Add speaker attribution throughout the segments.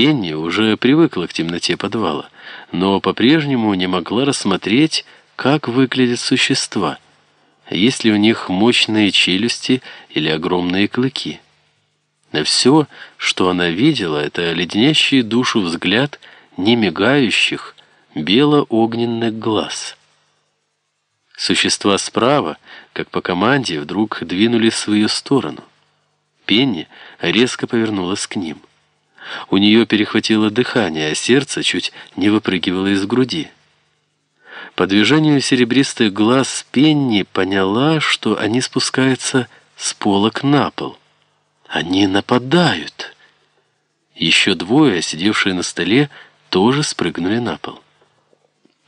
Speaker 1: Пенни уже привыкла к темноте подвала, но по-прежнему не могла рассмотреть, как выглядят существа, есть ли у них мощные челюсти или огромные клыки. Все, что она видела, это леденящий душу взгляд немигающих бело-огненных глаз. Существа справа, как по команде, вдруг двинулись в свою сторону. Пенни резко повернулась к ним. У нее перехватило дыхание, а сердце чуть не выпрыгивало из груди. По движению серебристых глаз Пенни поняла, что они спускаются с полок на пол. Они нападают. Еще двое, сидевшие на столе, тоже спрыгнули на пол.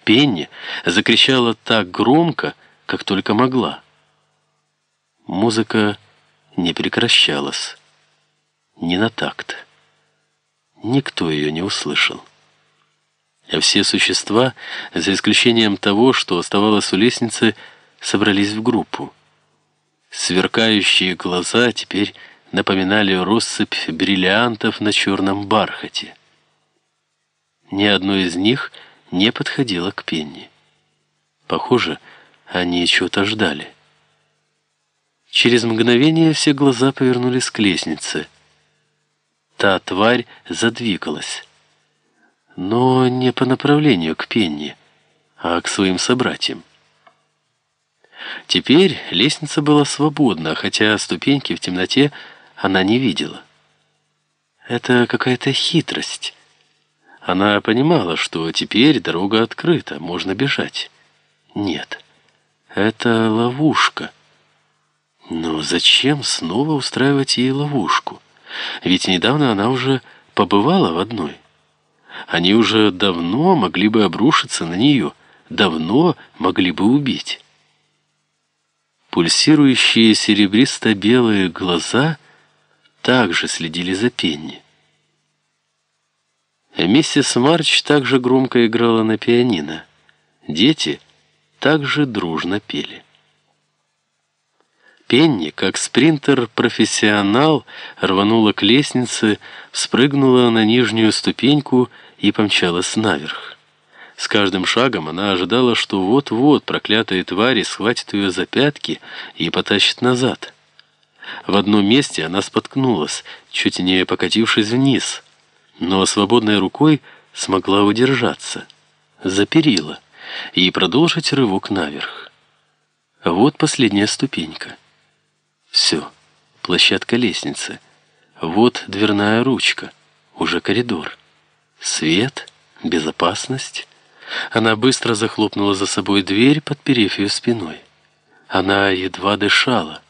Speaker 1: Пенни закричала так громко, как только могла. Музыка не прекращалась. Не на такт. Никто ее не услышал. А все существа, за исключением того, что оставалось у лестницы, собрались в группу. Сверкающие глаза теперь напоминали россыпь бриллиантов на черном бархате. Ни одно из них не подходило к Пенни. Похоже, они чего-то ждали. Через мгновение все глаза повернулись к лестнице — Та тварь задвигалась. Но не по направлению к Пенни, а к своим собратьям. Теперь лестница была свободна, хотя ступеньки в темноте она не видела. Это какая-то хитрость. Она понимала, что теперь дорога открыта, можно бежать. Нет, это ловушка. Но зачем снова устраивать ей ловушку? Ведь недавно она уже побывала в одной. Они уже давно могли бы обрушиться на нее, давно могли бы убить. Пульсирующие серебристо-белые глаза также следили за Пенни. Миссис Марч также громко играла на пианино. Дети также дружно пели. Пенни, как спринтер-профессионал, рванула к лестнице, спрыгнула на нижнюю ступеньку и помчалась наверх. С каждым шагом она ожидала, что вот-вот проклятые твари схватят ее за пятки и потащат назад. В одном месте она споткнулась, чуть не покатившись вниз, но свободной рукой смогла удержаться, заперила и продолжить рывок наверх. Вот последняя ступенька. Все, площадка лестницы. Вот дверная ручка, уже коридор. Свет, безопасность. Она быстро захлопнула за собой дверь, подперев ее спиной. Она едва дышала.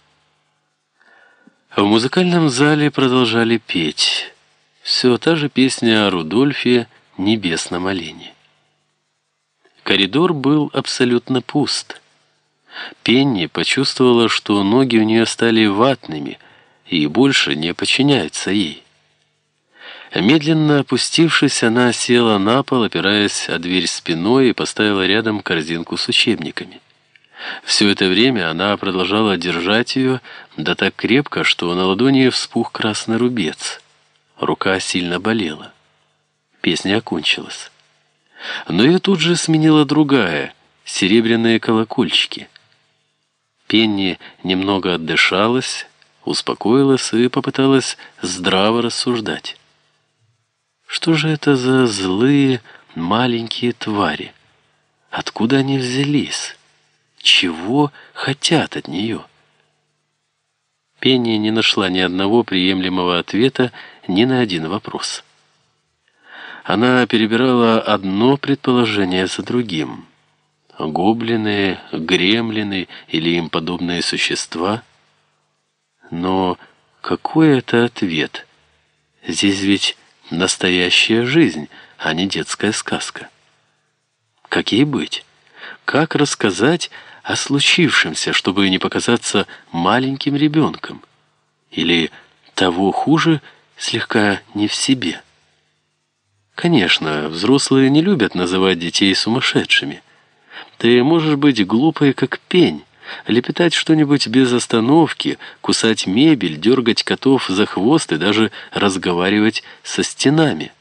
Speaker 1: В музыкальном зале продолжали петь. Все та же песня о Рудольфе «Небесном олене». Коридор был абсолютно пуст. Пенни почувствовала, что ноги у нее стали ватными и больше не подчиняются ей. Медленно опустившись, она села на пол, опираясь о дверь спиной и поставила рядом корзинку с учебниками. Все это время она продолжала держать ее, да так крепко, что на ладони вспух красный рубец. Рука сильно болела. Песня окончилась. Но ее тут же сменила другая, серебряные колокольчики. Пенни немного отдышалась, успокоилась и попыталась здраво рассуждать. Что же это за злые маленькие твари? Откуда они взялись? Чего хотят от нее? Пенни не нашла ни одного приемлемого ответа ни на один вопрос. Она перебирала одно предположение за другим – гоблины, гремлины или им подобные существа. Но какой это ответ? Здесь ведь настоящая жизнь, а не детская сказка. Как ей быть? Как рассказать о случившемся, чтобы не показаться маленьким ребенком? Или того хуже, слегка не в себе? Конечно, взрослые не любят называть детей сумасшедшими – ты можешь быть глупой, как пень, лепетать что-нибудь без остановки, кусать мебель, дергать котов за хвост и даже разговаривать со стенами.